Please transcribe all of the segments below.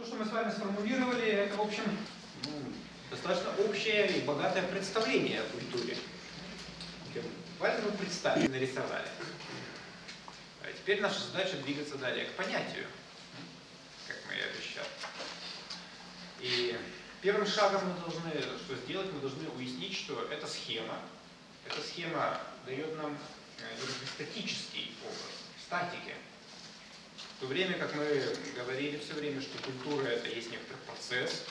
То, что мы с вами сформулировали, это, в общем, достаточно общее и богатое представление о культуре. Мы представили, нарисовали. А теперь наша задача двигаться далее к понятию, как мы и обещали. И первым шагом мы должны что сделать? Мы должны уяснить, что эта схема, эта схема дает нам э, статический образ, статики. В то время как мы говорили все время, что культура это есть некоторый процесс,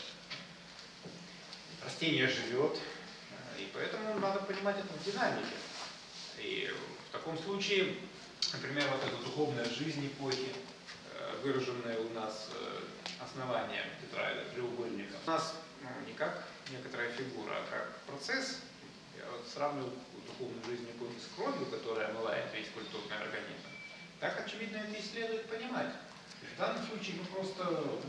растение живет, э, и поэтому надо понимать это в динамике. И в таком случае, например, вот эта духовная жизнь эпохи, э, выраженная у нас основанием тетраэдра, треугольника, у нас ну, не как некоторая фигура, а как процесс. Я вот сравниваю духовную жизнь эпохи с кровью, которая омывает весь культурный организм. Так, очевидно, это и следует понимать. В данном случае мы просто в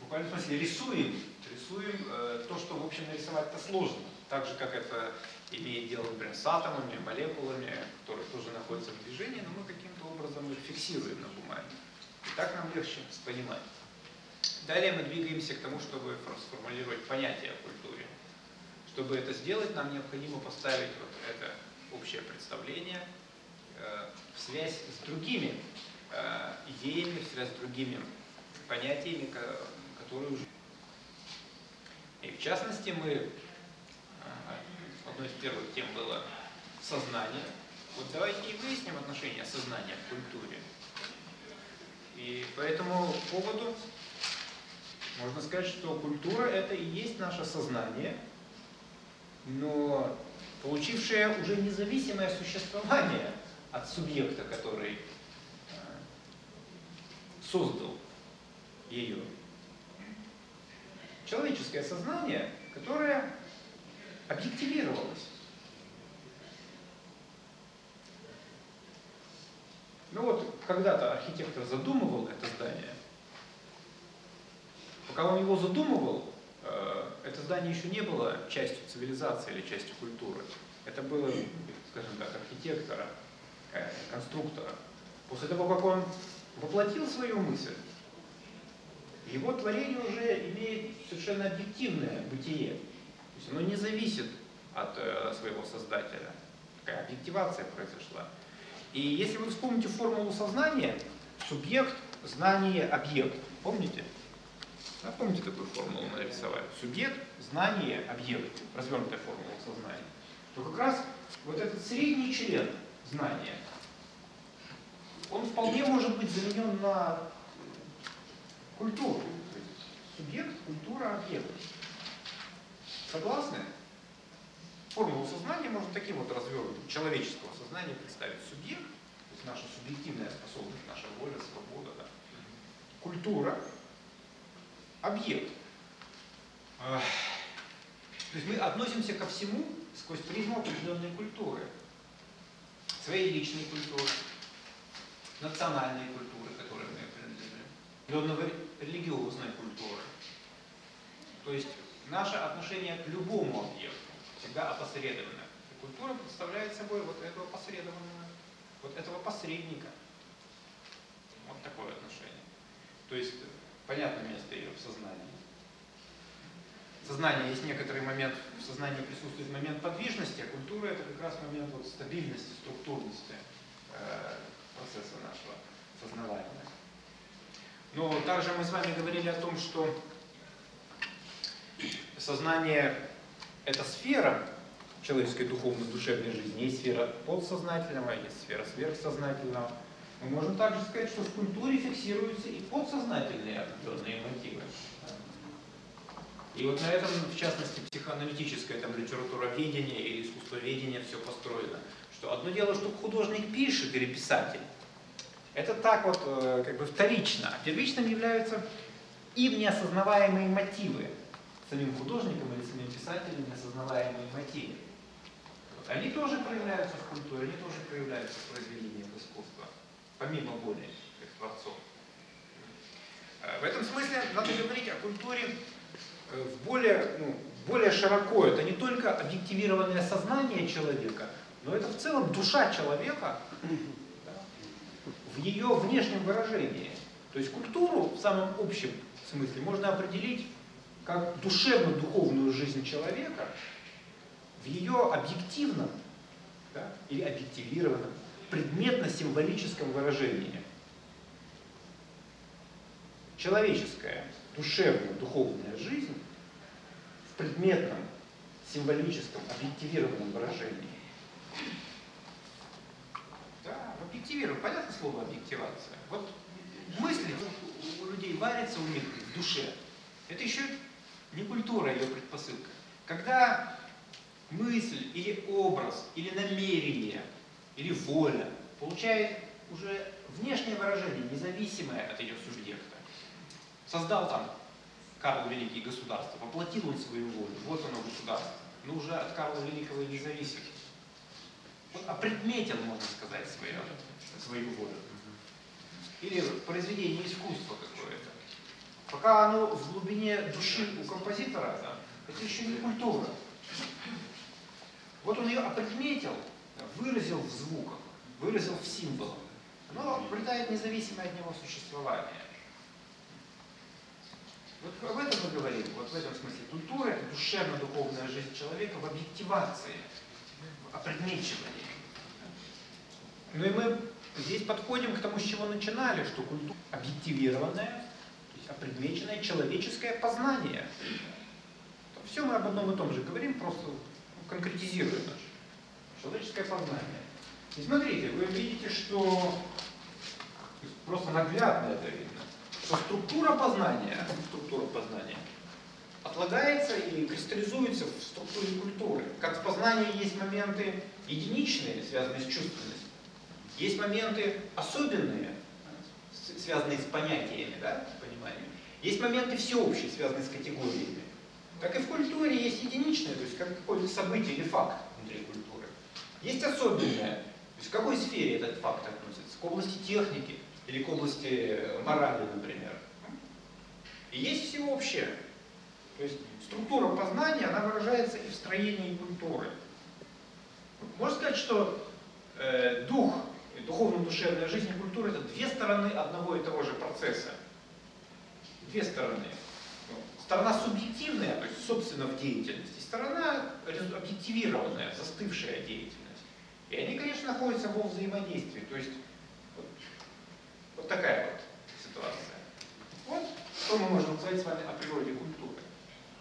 буквальном смысле рисуем, рисуем э, то, что, в общем, нарисовать-то сложно. Так же, как это имеет дело, например, с атомами, молекулами, которые тоже находятся в движении, но мы каким-то образом их фиксируем на бумаге. И так нам легче понимать. Далее мы двигаемся к тому, чтобы сформулировать понятие о культуре. Чтобы это сделать, нам необходимо поставить вот это общее представление э, в связь с другими э, идеями, в связь с другими понятиями, которые уже... И в частности, мы... Э, одной из первых тем было сознание. Вот давайте и выясним отношение сознания к культуре. И по этому поводу можно сказать, что культура это и есть наше сознание, но получившее уже независимое существование от субъекта, который э, создал ее. Человеческое сознание, которое объективировалось. Ну вот, когда-то архитектор задумывал это здание, Пока он его задумывал, э, это здание еще не было частью цивилизации или частью культуры. Это было, скажем так, архитектора, конструктора. После того, как он воплотил свою мысль, его творение уже имеет совершенно объективное бытие. То есть оно не зависит от э, своего создателя. Такая объективация произошла. И если вы вспомните формулу сознания, субъект, знание, объект. Помните? Да, помните такую формулу мы нарисовали? Субъект, знание, объект. Развернутая формула сознания. То как раз вот этот средний член знания, он вполне может быть заменен на культуру. Субъект, культура, объект. Согласны? Формулу сознания можно таким вот развернутым человеческого сознания представить. Субъект, то есть наша субъективная способность, наша воля, свобода. Да. Культура, объект. То есть мы относимся ко всему сквозь призму определенной культуры. Своей личной культуры, национальной культуры, которой мы принадлежим, определенного религиозной культуры. То есть наше отношение к любому объекту всегда опосредованно. И культура представляет собой вот этого посредованного, вот этого посредника. Вот такое отношение. То есть понятно место ее в сознании. Сознание есть некоторый момент, в сознании присутствует момент подвижности, а культура это как раз момент вот стабильности, структурности э, процесса нашего сознавания. Но также мы с вами говорили о том, что сознание это сфера человеческой духовной, душевной жизни. Есть сфера подсознательного, есть сфера сверхсознательного. Мы можем также сказать, что в культуре фиксируются и подсознательные определенные мотивы. И вот на этом, в частности, психоаналитическое там, литературоведение или искусствоведение все построено. Что одно дело, что художник пишет или писатель, это так вот э, как бы вторично. А первичным являются им неосознаваемые мотивы. Самим художником или самим писателем неосознаваемые мотивы. Вот они тоже проявляются в культуре, они тоже проявляются в произведениях искусства помимо воли как творцов. Э, в этом смысле надо говорить о культуре в более, ну, более широко. Это не только объективированное сознание человека, но это в целом душа человека да, в ее внешнем выражении. То есть культуру в самом общем смысле можно определить как душевно-духовную жизнь человека в ее объективном да, или объективированном предметно-символическом выражении. Человеческая, душевно-духовная жизнь в предметном, символическом, объективированном выражении. Да, объективирован. Понятно слово объективация? Вот мысли у людей варятся у них в душе. Это еще не культура, ее предпосылка. Когда мысль или образ, или намерение, или воля получает уже внешнее выражение, независимое от ее субъекта. Создал там Карл Великий государство, воплотил он свою волю, вот оно государство, но уже от Карла Великого и не зависит. Он опредметил, можно сказать, свою, свою волю. Или произведение искусства какое-то. Пока оно в глубине души у композитора, это еще не культура. Вот он ее опредметил, выразил в звуках, выразил в символах. Оно обретает независимое от него существование. Вот об этом мы говорим, вот в этом смысле. Культура – это душевно-духовная жизнь человека в объективации, в опредмечивании. Ну и мы здесь подходим к тому, с чего начинали, что культура объективированная, то есть опредмеченное человеческое познание. Все мы об одном и том же говорим, просто конкретизируем наше человеческое познание. И смотрите, вы видите, что просто наглядно это видно, что структура познания, структура познания отлагается и кристаллизуется в структуре культуры. Как в познании есть моменты единичные, связанные с чувственностью, есть моменты особенные, связанные с понятиями, да, с пониманием. Есть моменты всеобщие, связанные с категориями. Так и в культуре есть единичное, то есть как какое-то событие или факт внутри культуры. Есть особенное, то есть в какой сфере этот факт относится? К области техники или к области морали, например. И есть всеобщее. То есть структура познания, она выражается и в строении культуры. Можно сказать, что э, дух, духовно-душевная жизнь и культура это две стороны одного и того же процесса. Две стороны. Сторона субъективная, то есть собственно в деятельности, сторона объективированная, застывшая деятельность. И они, конечно, находятся во взаимодействии. То есть вот такая вот ситуация. Вот что мы можем сказать с вами о природе культуры.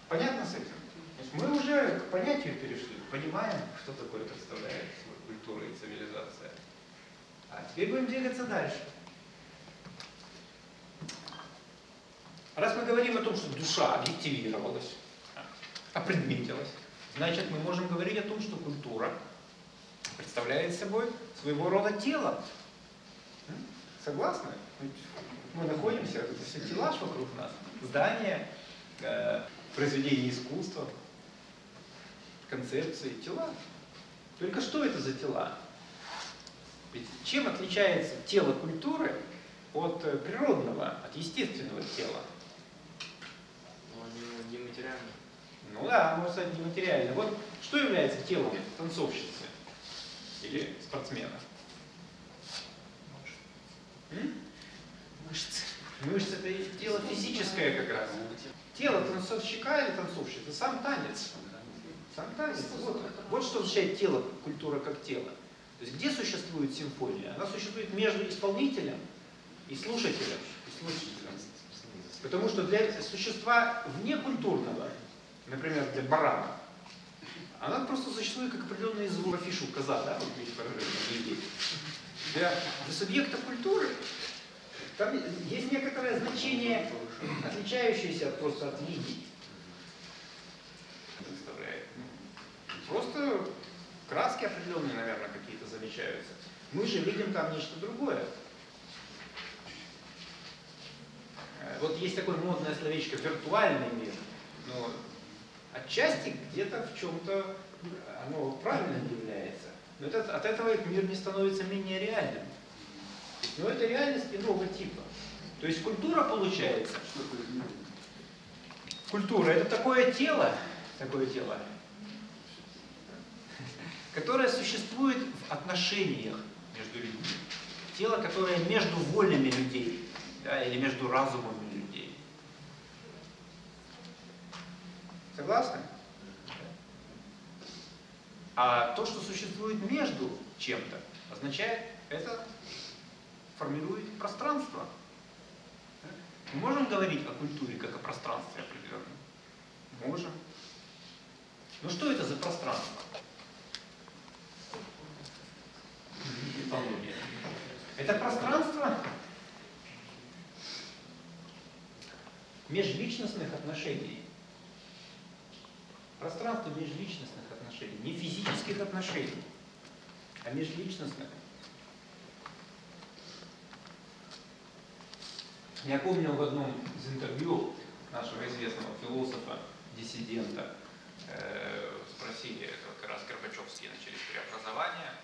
Понятно с этим? То есть мы уже к понятию перешли, понимаем, что такое представляет культура и цивилизация. А теперь будем двигаться дальше. Раз мы говорим о том, что душа объективировалась, опредметилась, значит мы можем говорить о том, что культура представляет собой своего рода тело. Согласны? Мы находимся, это все тела вокруг нас. Здания, э, произведения искусства, концепции, тела. Только что это за тела? Ведь чем отличается тело культуры от э, природного, от естественного тела? Ну, нематериально. Ну да, можно сказать нематериально. Вот что является телом танцовщицы или спортсмена? Мышцы. Мышцы это тело физическое как раз. Тело танцовщика или танцовщицы, сам танец. Сам танец. Вот, вот что означает тело, культура как тело. То есть где существует симфония? Она существует между исполнителем и слушателем. И слушателем. Потому что для существа вне культурного, например, для барана, она просто существует как определенный звук, афишу коза, да, вот видите выражение людей. Для, для субъекта культуры там есть некоторое значение, отличающееся просто от линий. Представляет. Просто краски определенные, наверное, какие-то замечаются. Мы же видим там нечто другое. Э, вот есть такое модное словечко «виртуальный мир». Но отчасти где-то в чем-то оно правильным является. Но это, от этого мир не становится менее реальным. Но это реальность иного типа. То есть культура получается. Культура это такое тело, такое тело, которое существует в отношениях между людьми. Тело, которое между волями людей. да, или между разумами людей. Согласны? А то, что существует между чем-то, означает, это формирует пространство. Мы можем говорить о культуре как о пространстве определенном? Можем. Но что это за пространство? Это пространство межличностных отношений. Пространство межличностных отношений, не физических отношений, а межличностных. Я помню в одном из интервью нашего известного философа, диссидента, э, спросили, как раз Горбачевские начались преобразования,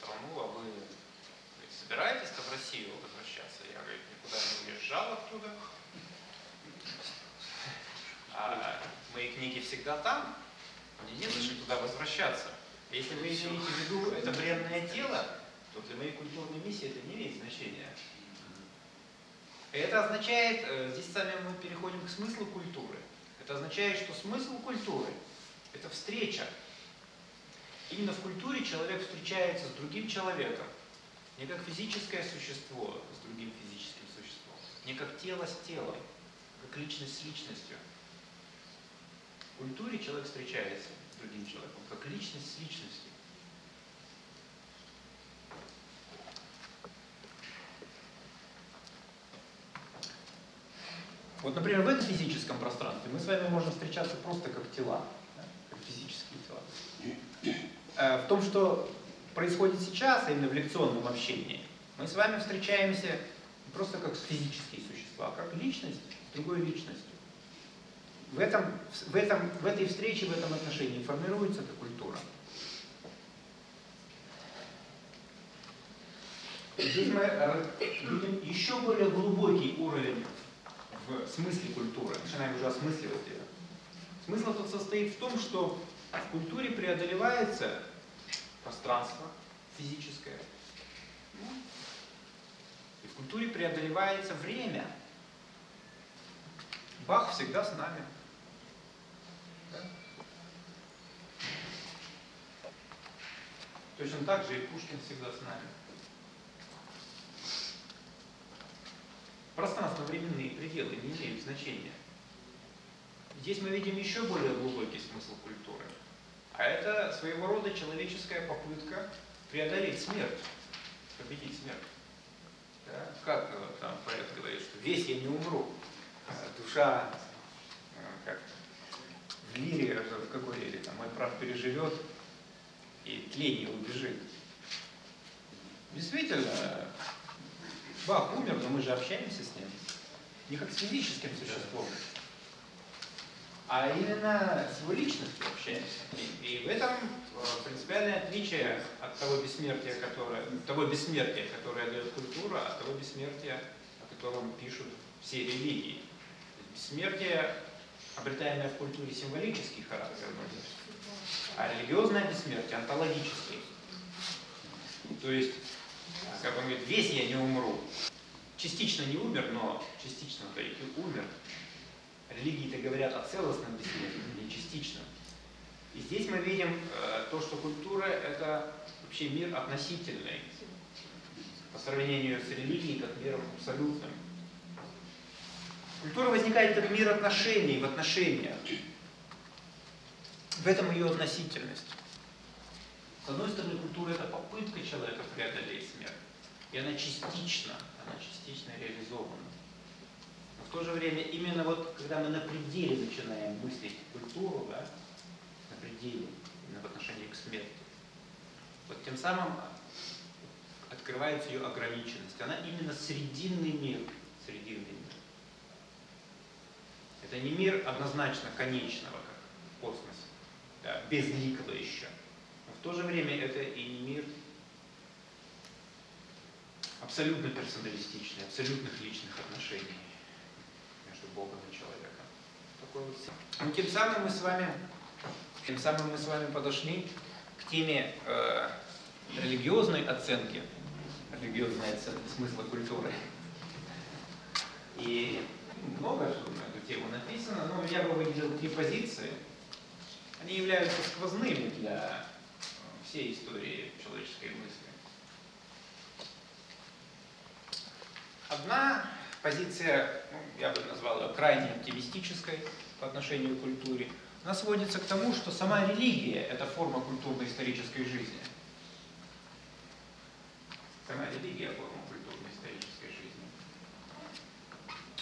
страну, а вы собираетесь-то в Россию возвращаться? Я, говорю, никуда не уезжал оттуда. А мои книги всегда там, мне не зачем туда возвращаться. Если вы имеете в виду это бренное тело, то для моей культурной миссии это не имеет значения. Это означает, э, здесь сами мы переходим к смыслу культуры. Это означает, что смысл культуры – это встреча. Именно в культуре человек встречается с другим человеком, не как физическое существо с другим физическим существом, не как тело с телом, как личность с личностью. В культуре человек встречается с другим человеком, как личность с личностью. Вот, например, в этом физическом пространстве мы с вами можем встречаться просто как тела, да, как физические тела. Э, в том, что происходит сейчас, а именно в лекционном общении, мы с вами встречаемся просто как физические существа, а как личность с другой личностью. В, этом, в, этом, в этой встрече, в этом отношении формируется эта культура. Здесь мы видим еще более глубокий уровень в смысле культуры. Начинаем уже осмысливать ее. Смысл тут состоит в том, что в культуре преодолевается пространство физическое. И в культуре преодолевается время. Бах всегда с нами. Точно так же и Пушкин всегда с нами. Пространство-временные пределы не имеют значения. Здесь мы видим еще более глубокий смысл культуры. А это своего рода человеческая попытка преодолеть смерть, победить смерть. Да? Как э, там поэт говорит, что весь я не умру, а душа э, как в лире, в какой лире, там, мой прав переживет и тление убежит. Действительно, Бах умер, но мы же общаемся с ним. Не как с физическим существом, а именно с его личностью общаемся. И, в этом э, принципиальное отличие от того бессмертия, которое, того бессмертия, которое дает культура, от того бессмертия, о котором пишут все религии. Бессмертие, обретаемое в культуре, символический характер а религиозное бессмертие онтологический. То есть, как он говорит, весь я не умру. Частично не умер, но частично-то и умер религии-то говорят о целостном бессмертии, не частичном. И здесь мы видим э, то, что культура – это вообще мир относительный по сравнению с религией как миром абсолютным. Культура возникает как мир отношений в отношениях. В этом ее относительность. С одной стороны, культура – это попытка человека преодолеть смерть. И она частично, она частично реализована в то же время именно вот когда мы на пределе начинаем мыслить культуру, да, на пределе, именно в отношении к смерти, вот тем самым открывается ее ограниченность. Она именно срединный мир. Срединный мир. Это не мир однозначно конечного, как да, безликого еще. Но в то же время это и мир абсолютно персоналистичный, абсолютных личных отношений. Богом и человеком. Такой вот... Ну, тем самым мы с вами, тем самым мы с вами подошли к теме э, религиозной оценки, религиозной оценки смысла культуры. много что на эту тему написано, но я бы выделил три позиции. Они являются сквозными для э, всей истории человеческой мысли. Одна позиция, ну, я бы назвал ее крайне оптимистической по отношению к культуре, она сводится к тому, что сама религия – это форма культурно-исторической жизни. Сама религия – форма культурно-исторической жизни.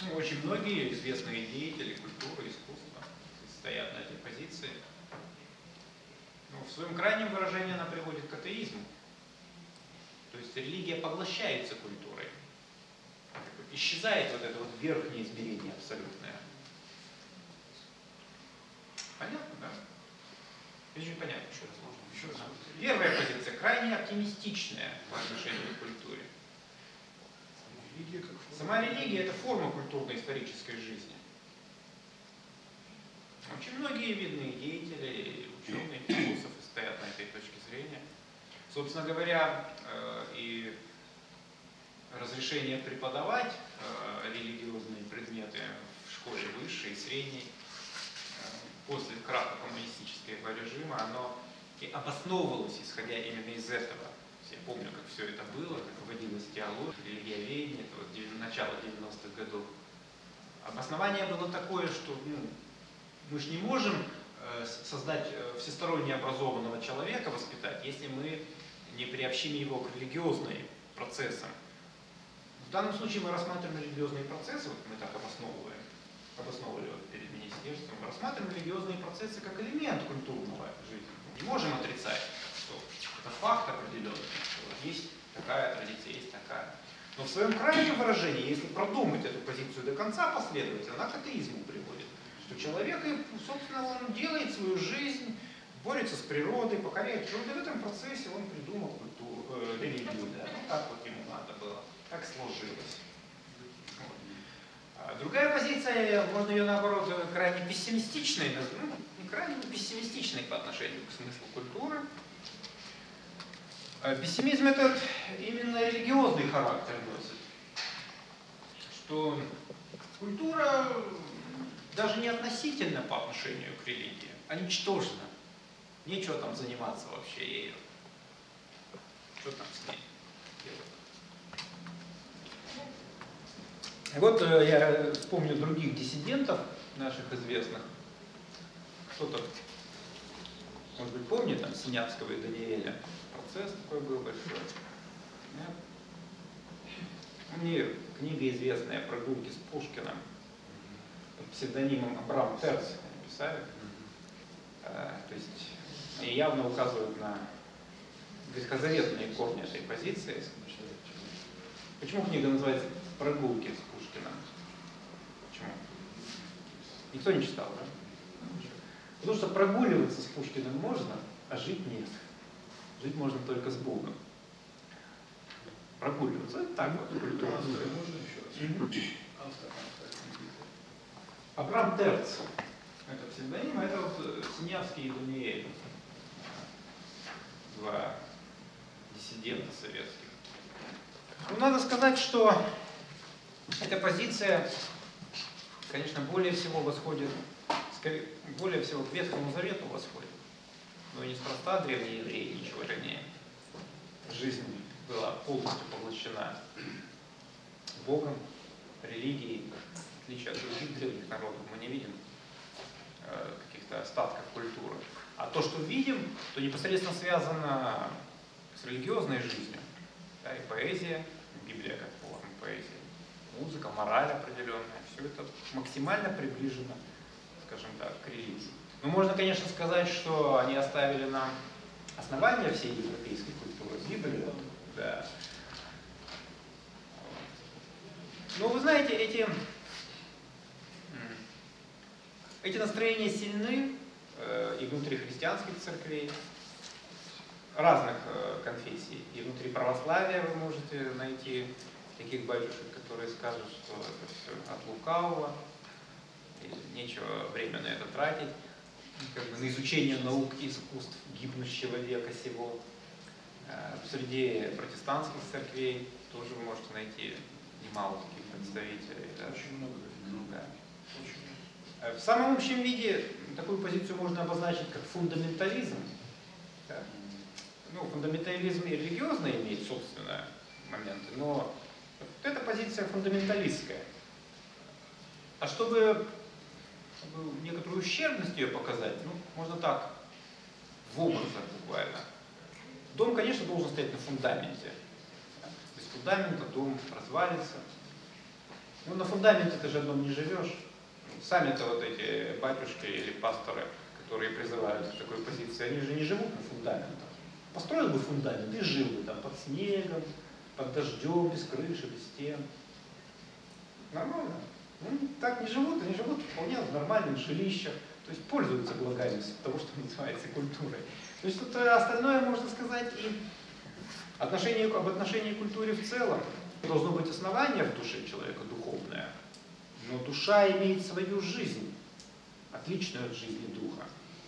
Ну, очень многие известные деятели культуры, искусства стоят на этой позиции. Ну, в своем крайнем выражении она приводит к атеизму. То есть религия поглощается культурой исчезает вот это вот верхнее измерение абсолютное. Понятно, да? Не понятно? Еще раз можно? Еще раз. Первая позиция крайне оптимистичная по отношению к культуре. Сама религия это форма культурно-исторической жизни. Очень многие видные деятели, ученые, философы стоят на этой точке зрения. Собственно говоря, э, и разрешение преподавать э, религиозные предметы в школе высшей и средней э, после краха коммунистического режима, оно и обосновывалось, исходя именно из этого. Я помню, как все это было, как вводилась теология, религиоведение, это вот начало 90-х годов. Обоснование было такое, что ну, мы же не можем создать э, всесторонне образованного человека, воспитать, если мы не приобщим его к религиозным процессам. В данном случае мы рассматриваем религиозные процессы, вот мы так обосновываем, обосновывали вот перед министерством, мы рассматриваем религиозные процессы как элемент культурного жизни. Не можем отрицать, что это факт определенный, что есть такая традиция, есть такая. Но в своем крайнем выражении, если продумать эту позицию до конца последовательно, она к атеизму. Что человек, собственно, он делает свою жизнь, борется с природой, покоряет природу, в этом процессе он придумал культуру, э, религию. Да? Ну, так вот ему надо было как сложилось. А другая позиция, можно ее наоборот крайне пессимистичной, ну, крайне пессимистичной по отношению к смыслу культуры. А пессимизм этот именно религиозный характер носит. Что культура даже не относительно по отношению к религии, а ничтожна. Нечего там заниматься вообще ею. Что там с ней? Вот э, я вспомню других диссидентов, наших известных. Кто-то, может быть, помнит там Синявского и Даниэля. Процесс такой был большой. Нет? Мне книга известная «Прогулки с Пушкиным» псевдонимом Абрам Терц написали. А, то есть они явно указывают на ветхозаветные корни этой позиции. Почему книга называется «Прогулки с Никто не читал, да? Потому что прогуливаться с Пушкиным можно, а жить нет. Жить можно только с Богом. Прогуливаться, это так вот. Можно еще раз? Абрам Терц. Это псевдоним, это вот э, Синявский и Даниэль. Два диссидента советских. Ну, надо сказать, что эта позиция конечно, более всего восходит, скорее, более всего к Ветхому Завету восходит. Но неспроста древние евреи, ничего ранее. Жизнь была полностью поглощена Богом, религией, отличие от других древних народов, мы не видим э, каких-то остатков культуры. А то, что видим, то непосредственно связано с религиозной жизнью. Да, и поэзия, Библия как форма поэзии, музыка, мораль определенная все это максимально приближено, скажем так, к религии. Ну, можно, конечно, сказать, что они оставили нам основания всей европейской культуры, Библию, да. Но вы знаете, эти, эти настроения сильны э, и внутри христианских церквей, разных э, конфессий. И внутри православия вы можете найти таких батюшек, которые скажут, что это все от лукавого, и нечего время на это тратить, как бы на изучение наук и искусств гибнущего века сего. Э, среди протестантских церквей тоже вы можете найти немало таких представителей. Да? Очень много. Ну, Да. Э, В самом общем виде такую позицию можно обозначить как фундаментализм. Да. Ну, фундаментализм и религиозно имеет собственные моменты, но вот эта позиция фундаменталистская. А чтобы, чтобы некоторую ущербность ее показать, ну, можно так, в образах буквально. Дом, конечно, должен стоять на фундаменте. Без фундамента дом развалится. Ну, на фундаменте ты же одном не живешь. Сами-то вот эти батюшки или пасторы, которые призывают к такой позиции, они же не живут на фундаментах. Построил бы фундамент и жил бы там под снегом, под дождем, без крыши, без стен. Нормально. Ну, так не живут, они живут вполне в нормальных жилищах, то есть пользуются благами того, что называется культурой. То есть тут э, остальное можно сказать и отношение, об отношении к культуре в целом. Должно быть основание в душе человека духовное, но душа имеет свою жизнь, отличную от жизни духа.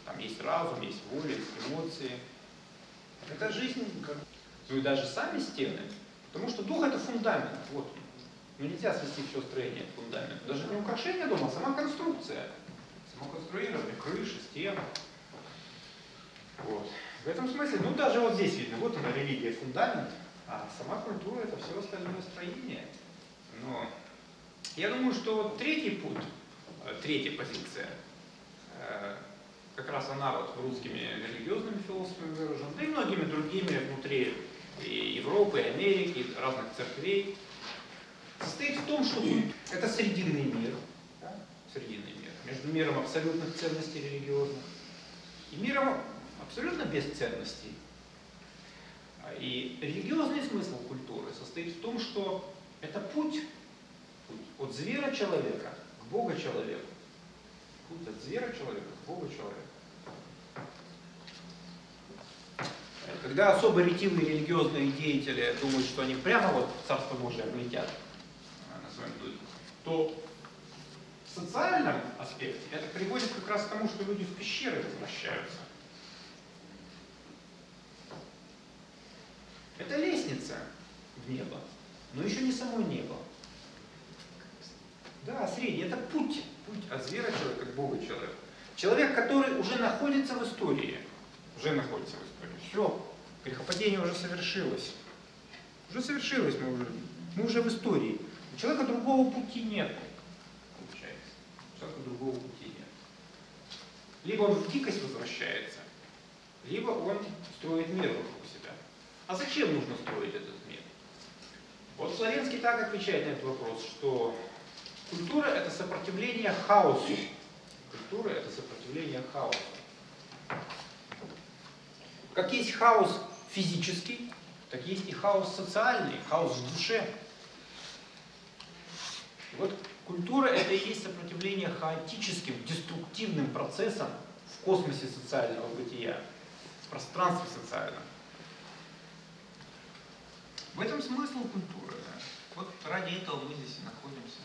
Там есть разум, есть воля, есть эмоции. Это жизнь, как- ну и даже сами стены. Потому что дух это фундамент. Вот он. Ну нельзя свести все строение к фундаменту. Даже не украшение дома, а сама конструкция. Само конструирование, крыши, стен. Вот. В этом смысле, ну даже вот здесь видно, вот она религия, фундамент, а сама культура это все остальное строение. Но я думаю, что вот третий путь, э, третья позиция, э, как раз она вот русскими религиозными философами выражена, да и многими другими внутри и Европы, и Америки, и разных церквей, состоит в том, что это срединный мир, да, срединный мир, между миром абсолютных ценностей религиозных и миром абсолютно без ценностей. И религиозный смысл культуры состоит в том, что это путь, путь от звера человека к Бога человеку. Путь от звера человека к Богу человеку. Когда особо ретивые религиозные деятели думают, что они прямо вот в Царство Божие облетят то в социальном аспекте это приводит как раз к тому, что люди в пещеры возвращаются. Это лестница в небо, но еще не само небо. Да, средний, это путь, путь от звера человека к Богу человеку. Человек, который уже находится в истории, уже находится в истории. Все, грехопадение уже совершилось. Уже совершилось, мы уже, мы уже в истории. У человека другого пути нет, получается. У человека другого пути нет. Либо он в дикость возвращается, либо он строит мир вокруг себя. А зачем нужно строить этот мир? Вот Славянский так отвечает на этот вопрос, что культура это сопротивление хаосу. Культура это сопротивление хаосу. Как есть хаос физический, так есть и хаос социальный, хаос в душе. Вот культура это и есть сопротивление хаотическим, деструктивным процессам в космосе социального бытия, в пространстве социальном. В этом смысл культуры. Вот ради этого мы здесь и находимся.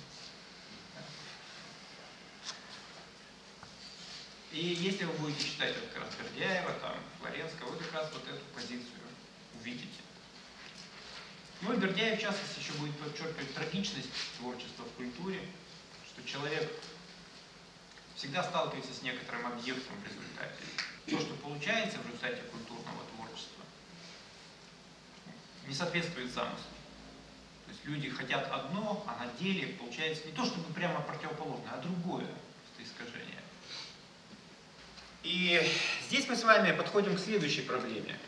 И если вы будете читать вот как раз Бердяева, там, Флоренского, вы как раз вот эту позицию увидите. Ну и Бердяев, в частности, еще будет подчеркивать трагичность творчества в культуре, что человек всегда сталкивается с некоторым объектом в результате. То, что получается в результате культурного творчества, не соответствует замыслу. То есть люди хотят одно, а на деле получается не то чтобы прямо противоположное, а другое, просто искажение. И здесь мы с вами подходим к следующей проблеме.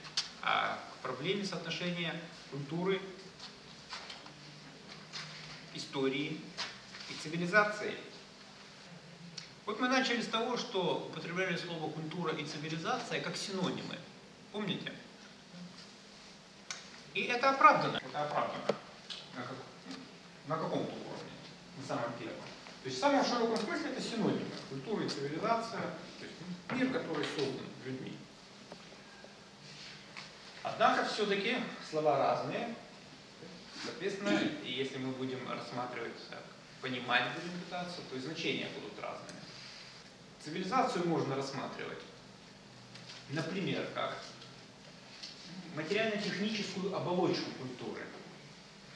А к проблеме соотношения культуры, истории и цивилизации. Вот мы начали с того, что употребляли слово культура и цивилизация как синонимы. Помните? И это оправдано. Это оправдано. На, как- на каком-то уровне, на самом первом. То есть в самом широком смысле это синонимы. Культура и цивилизация, мир, который создан людьми. Однако все-таки слова разные. Соответственно, и если мы будем рассматривать, понимать будем то и значения будут разными. Цивилизацию можно рассматривать, например, как материально-техническую оболочку культуры.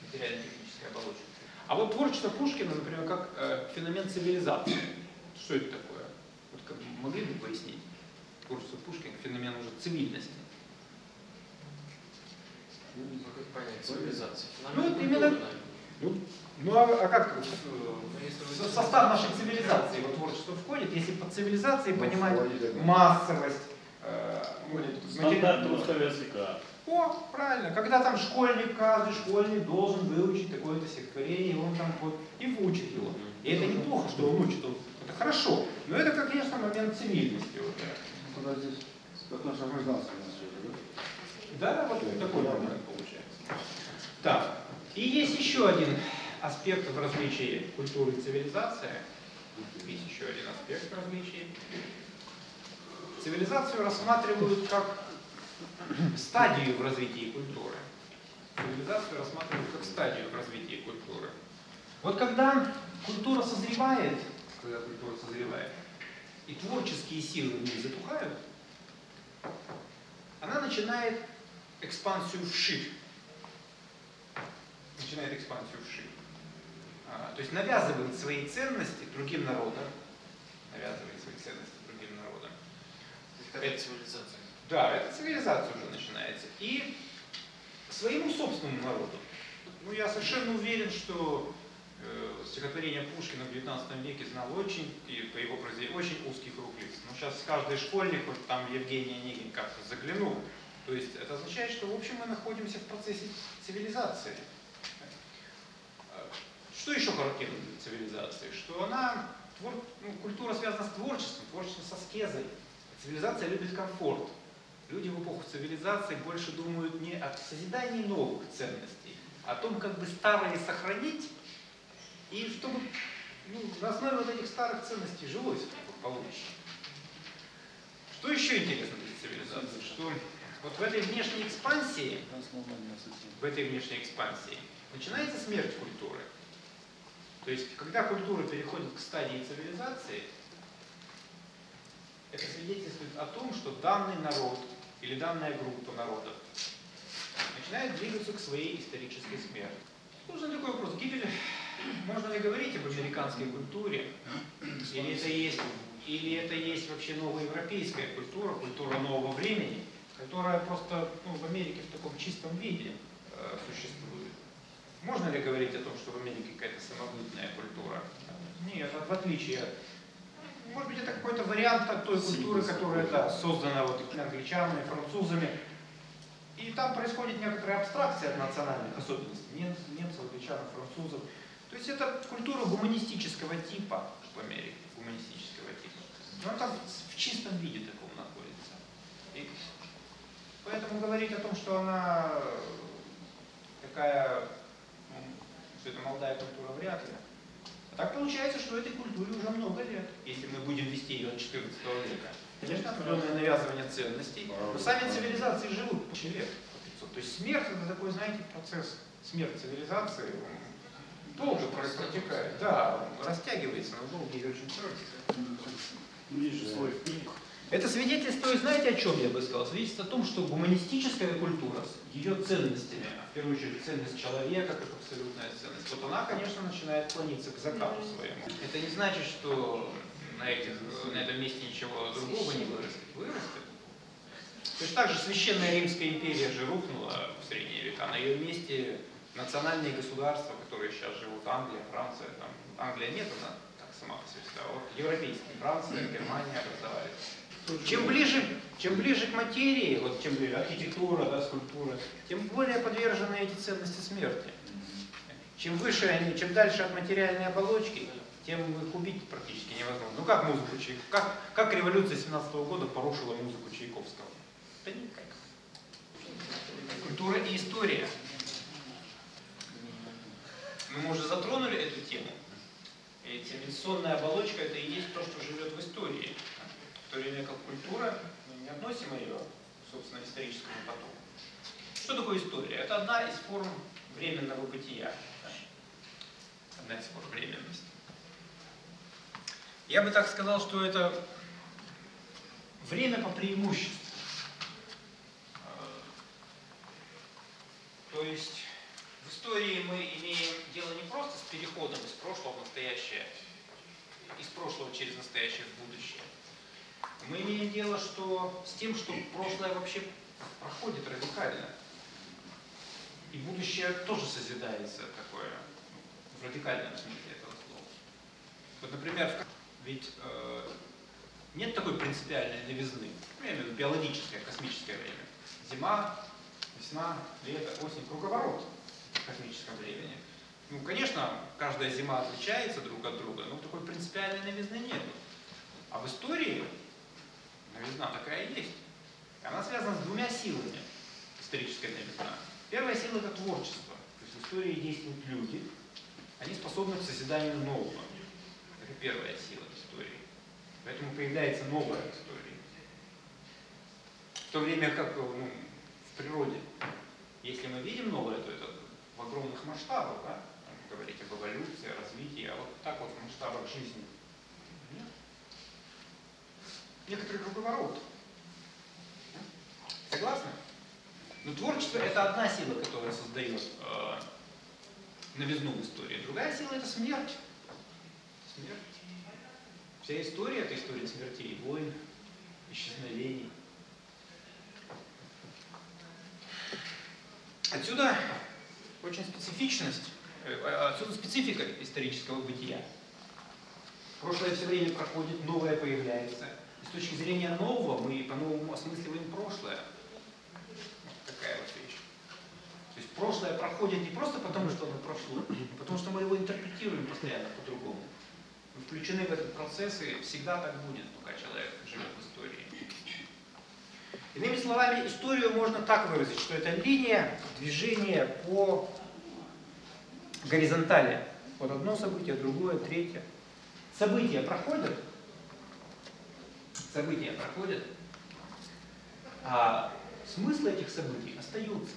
Материально-техническая оболочка. А вот творчество Пушкина, например, как э, феномен цивилизации. Что это такое? Вот могли бы пояснить? Творчество Пушкина, феномен уже цивильности. Ну, как понять, цивилизация. Ну, вот культуры, именно- наверное. Ну, ну а, а как Ну, в состав нашей цивилизации его творчество входит, если под цивилизацией Ну, понимать входит, да. массовость, э, Стандарт матери- русского языка. О, правильно. Когда там школьник, каждый школьник должен выучить такое-то стихотворение, и он там вот и выучит его. И это неплохо, что он учит, он- это хорошо. Но это, конечно, момент цивильности. Вот. Куда здесь? Как наша гражданская у нас уже, да? Да, вот такой момент получается. Так, и есть еще один аспект в различии культуры и цивилизации. Есть еще один аспект различий. Цивилизацию рассматривают как стадию в развитии культуры. Цивилизацию рассматривают как стадию в развитии культуры. Вот когда культура созревает, когда культура созревает, и творческие силы в ней затухают, она начинает экспансию вширь. Начинает экспансию вширь. А, то есть навязывает свои ценности другим народам. Навязывает свои ценности другим народам. Это цивилизация. Да, это цивилизация уже начинается. И своему собственному народу. Ну, я совершенно уверен, что стихотворение Пушкина в XIX веке знал очень, и по его произведению, очень узкий круг лиц. Но сейчас каждый школьник, вот там Евгений Онегин как-то заглянул. То есть это означает, что в общем мы находимся в процессе цивилизации. Э, Что еще характерно для цивилизации? Что она, твор- ну, культура связана с творчеством, творчество со скезой. Цивилизация любит комфорт. Люди в эпоху цивилизации больше думают не о созидании новых ценностей, а о том, как бы старые сохранить, и чтобы ну, на основе вот этих старых ценностей жилось получше. Что еще интересно для цивилизации? Что вот в этой внешней экспансии, в этой внешней экспансии начинается смерть культуры. То есть, когда культура переходит к стадии цивилизации, это свидетельствует о том, что данный народ или данная группа народов начинает двигаться к своей исторической смерти. Нужен такой вопрос. Гибель, можно ли говорить об американской культуре? Или это есть, или это есть вообще новоевропейская культура, культура нового времени, которая просто ну, в Америке в таком чистом виде э, существует? Можно ли говорить о том, что в Америке какая-то самобытная культура? Нет, в отличие от может быть, это какой-то вариант от той культуры, которая да, создана вот англичанами, французами. И там происходит некоторая абстракция от национальных особенностей немцев, немцев англичан, французов. То есть это культура гуманистического типа в Америке, гуманистического типа. Но она там в чистом виде таком находится. И поэтому говорить о том, что она такая, ну, что это молодая культура, вряд ли. А так получается, что этой культуре уже много лет, если мы будем вести ее от 14 века. Конечно, определенное навязывание ценностей, но сами цивилизации живут по 500. То есть смерть это такой, знаете, процесс, смерть цивилизации, он протекает, да, он растягивается на долгий и очень Есть пик. Это свидетельствует, знаете, о чем я бы сказал? Свидетельствует о том, что гуманистическая культура с ее ценностями, а в первую очередь ценность человека как абсолютная ценность, вот она, конечно, начинает клониться к закату своему. Это не значит, что на, этих, на этом месте ничего другого не вырастет. Вырастет. Точно так же Священная Римская империя же рухнула в средние века. На ее месте национальные государства, которые сейчас живут, Англия, Франция, там, Англия нет, она так сама по себе стала. Вот европейские, Франция, Германия образовались. Чем ближе, чем ближе к материи, вот чем ближе архитектура, да, скульптура, тем более подвержены эти ценности смерти. Чем выше они, чем дальше от материальной оболочки, тем их убить практически невозможно. Ну как музыку Чайковского? Как, как революция 17 года порушила музыку Чайковского? Да никак. Культура и история. Мы уже затронули эту тему. И цивилизационная оболочка это и есть то, что живет в истории. В то время как культура, мы не относим ее, собственно, историческому потоку. Что такое история? Это одна из форм временного бытия. Одна из форм временности. Я бы так сказал, что это время по преимуществу. Э, То есть в истории мы имеем переходом из прошлого в настоящее, из прошлого через настоящее в будущее. Мы имеем дело что, с тем, что прошлое вообще проходит радикально. И будущее тоже созидается такое, в радикальном смысле этого слова. Вот, например, ведь э, нет такой принципиальной новизны. Ну, я имею в биологическое, космическое время. Зима, весна, лето, осень, круговорот в космическом времени. Ну, конечно, каждая зима отличается друг от друга, но такой принципиальной новизны нет. А в истории новизна такая есть. Она связана с двумя силами, историческая новизна. Первая сила – это творчество. То есть в истории действуют люди, они способны к созиданию нового. Это первая сила истории. Поэтому появляется новая история. В то время как ну, в природе, если мы видим новое, то это в огромных масштабах, да? Говорить об эволюции, развитии, а вот так вот в масштабах жизни. Нет. Некоторый круговорот. Согласны? Но творчество это одна сила, которая создает э, новизну в истории. Другая сила это смерть. Смерть. Вся история это история смертей, войн, исчезновений. Отсюда очень специфичность, отсюда специфика исторического бытия. Прошлое все время проходит, новое появляется. И с точки зрения нового мы по-новому осмысливаем прошлое. Вот такая вот вещь. То есть прошлое проходит не просто потому, что оно прошло, а потому что мы его интерпретируем постоянно по-другому. Мы включены в этот процесс, и всегда так будет, пока человек живет в истории. Иными словами, историю можно так выразить, что это линия движения по горизонтали. Вот одно событие, другое, третье. События проходят, события проходят, а смыслы этих событий остаются.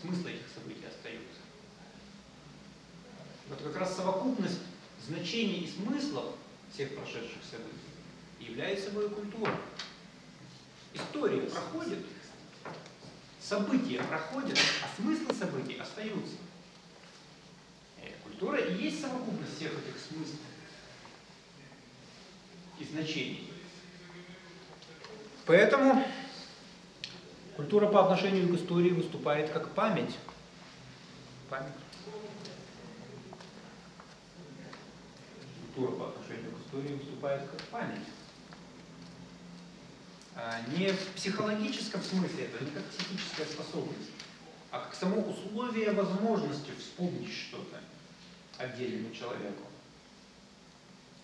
Смыслы этих событий остаются. Вот как раз совокупность значений и смыслов всех прошедших событий является собой культура. История проходит, события проходят, а смыслы событий остаются. Культура и есть совокупность всех этих смыслов и значений. Поэтому культура по отношению к истории выступает как память. Память. Культура по отношению к истории выступает как память. А, Не в психологическом смысле, это не как психическая способность, а как само условие возможности вспомнить что-то отдельному человеку.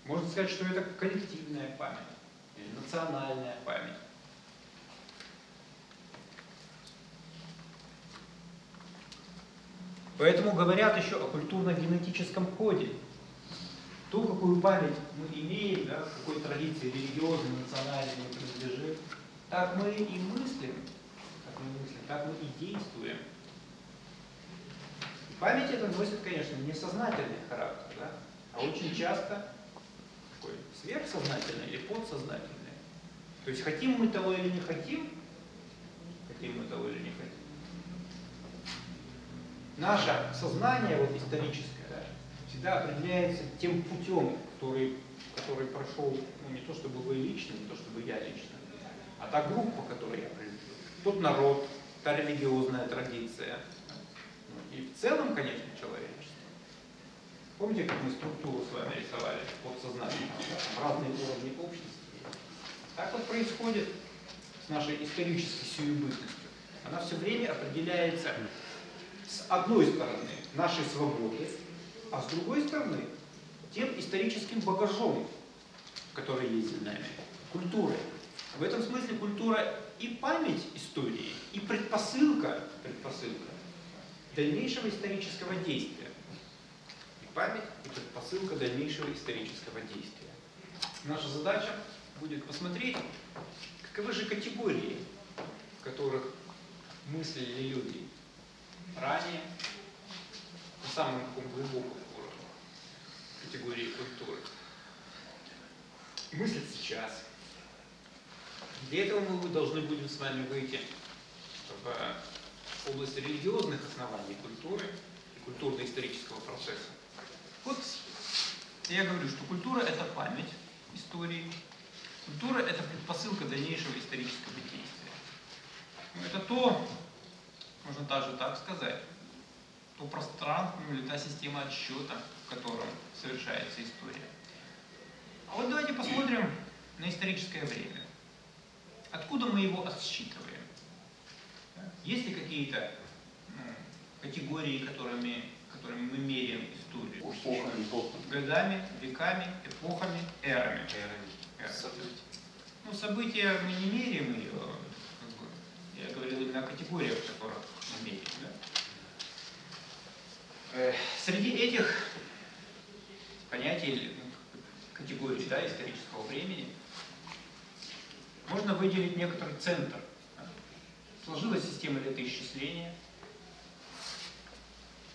Можно сказать, что это коллективная память или национальная память. Поэтому говорят еще о культурно-генетическом коде. То, какую память мы имеем, да, какой традиции религиозной, национальной мы принадлежим, так мы и мыслим, так мы мыслим, так мы и действуем. Память это носит, конечно, не сознательный характер, да, а очень часто такой сверхсознательный или подсознательный. То есть хотим мы того или не хотим, хотим мы того или не хотим. Наше сознание вот историческое да, всегда определяется тем путем, который, который прошел, ну не то чтобы вы лично, не то чтобы я лично, а та группа, которой я принадлежу. Тот народ, та религиозная традиция. И в целом, конечно, человечество. Помните, как мы структуру с вами рисовали подсознательно? Разные уровни общности. Так вот происходит с нашей исторической сиюбытностью. Она все время определяется с одной стороны нашей свободы, а с другой стороны тем историческим багажом, который есть за нами, культурой. В этом смысле культура и память истории, и предпосылка, предпосылка дальнейшего исторического действия. И память, и предпосылка дальнейшего исторического действия. Наша задача будет посмотреть, каковы же категории, в которых мыслили люди ранее, на самом таком глубоком уровне категории культуры. Мыслят сейчас. Для этого мы должны будем с вами выйти в область религиозных оснований культуры и культурно-исторического процесса. Вот Я говорю, что культура это память истории. Культура это предпосылка дальнейшего исторического действия. Это то, можно даже так сказать, то пространство или та система отсчета, в котором совершается история. А вот давайте посмотрим на историческое время. Откуда мы его отсчитываем? Есть ли какие-то ну, категории, которыми, которыми мы меряем историю? Эпохами. Годами, веками, эпохами, эрами. Эры. События. Ну, события мы не меряем ее, как бы, я говорил именно о категориях, которых мы меряем. Да? Э, Среди этих понятий, ну, категорий да, исторического времени, можно выделить некоторый центр. Сложилась система летоисчисления.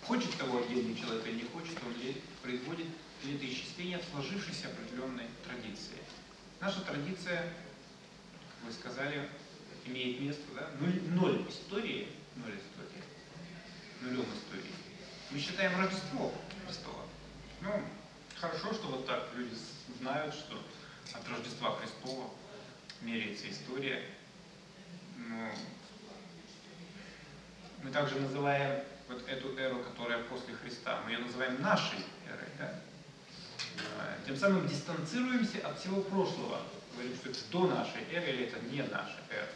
Хочет того отдельный человек или не хочет, он производит летоисчисление в сложившейся определенной традиции. Наша традиция, как вы сказали, имеет место, да? Нуль, ноль истории, ноль истории, нулем истории. Мы считаем Рождество Христово. Ну, хорошо, что вот так люди знают, что от Рождества Христова меряется история. Ну, мы также называем вот эту эру, которая после Христа, мы ее называем нашей эрой, да? А, Тем самым дистанцируемся от всего прошлого. Говорим, что это до нашей эры или это не наша эра.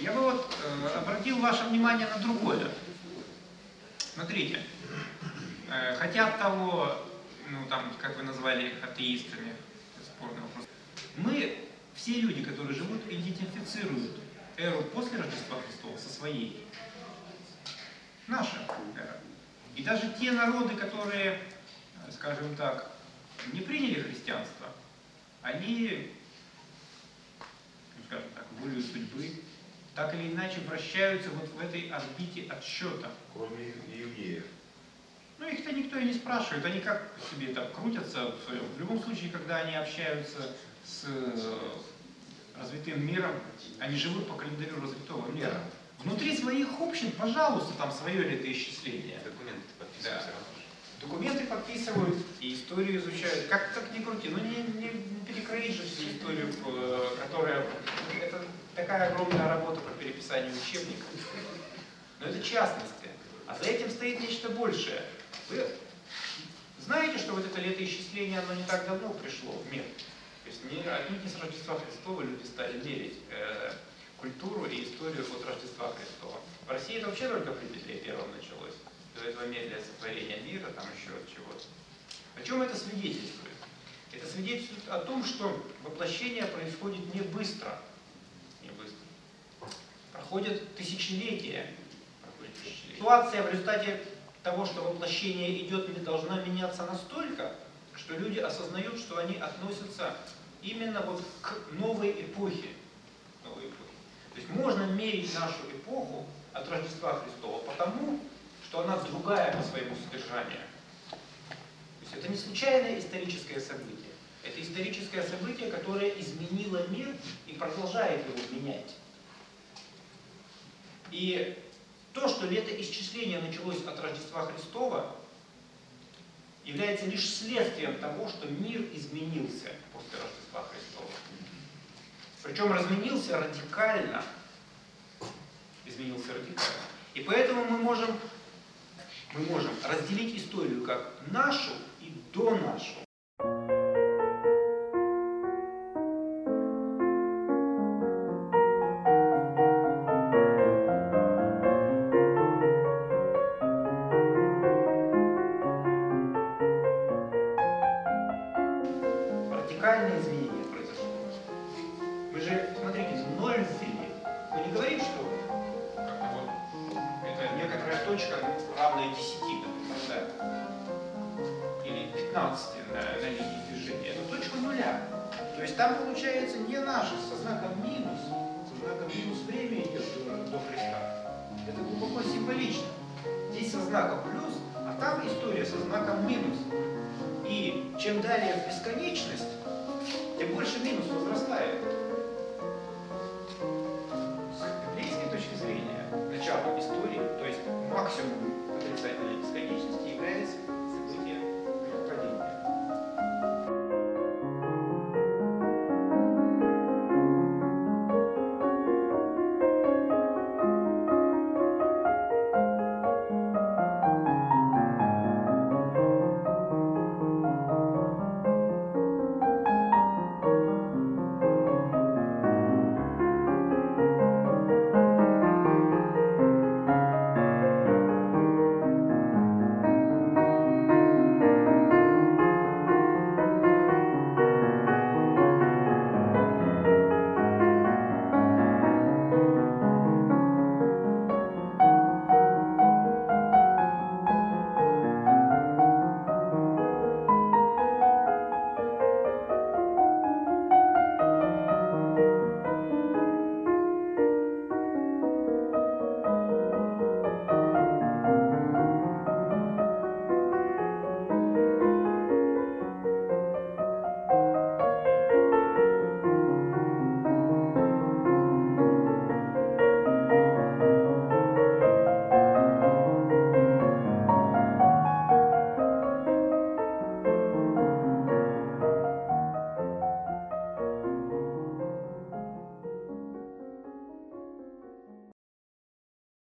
Я бы вот э, обратил ваше внимание на другое. Смотрите, э, хотя от того, ну там, как вы назвали их атеистами, спорный вопрос, мы, все люди, которые живут, идентифицируют эру после Рождества Христова со своей. Наша. И даже те народы, которые, э, скажем так, не приняли христианство, они, ну, скажем так, волею судьбы, так или иначе вращаются вот в этой орбите отсчета. Кроме иудеев. Ну, их-то никто и не спрашивает, они как себе там крутятся в своем. В любом случае, когда они общаются с э, развитым миром, они живут по календарю развитого мира. Внутри своих общин, пожалуйста, там свое летоисчисление. Документы Да. подписывают все равно. Документы подписывают и историю изучают. Как так не крути, ну не, не, не перекроить же всю историю, э, которая... Это такая огромная работа по переписанию учебников. Но это частности. А за этим стоит нечто большее. Вы знаете, что вот это летоисчисление, оно не так давно пришло в мир? То есть не, отнюдь не с Рождества Христова люди стали мерить э, культуру и историю от Рождества Христова. В России это вообще только при Петре Первом началось. До этого медля сотворения мира, там еще от чего-то. О чем это свидетельствует? Это свидетельствует о том, что воплощение происходит не быстро. Не быстро. Проходят тысячелетия. Проходят тысячелетия. Ситуация в результате того, что воплощение идет, не должна меняться настолько, что люди осознают, что они относятся именно вот к новой эпохе. То есть можно мерить нашу эпоху от Рождества Христова потому, что она другая по своему содержанию. То есть это не случайное историческое событие. Это историческое событие, которое изменило мир и продолжает его менять. И то, что летоисчисление началось от Рождества Христова, является лишь следствием того, что мир изменился после Рождества Христова. Причем разменился радикально. Изменился радикально. И поэтому мы можем, мы можем разделить историю как нашу и до нашу.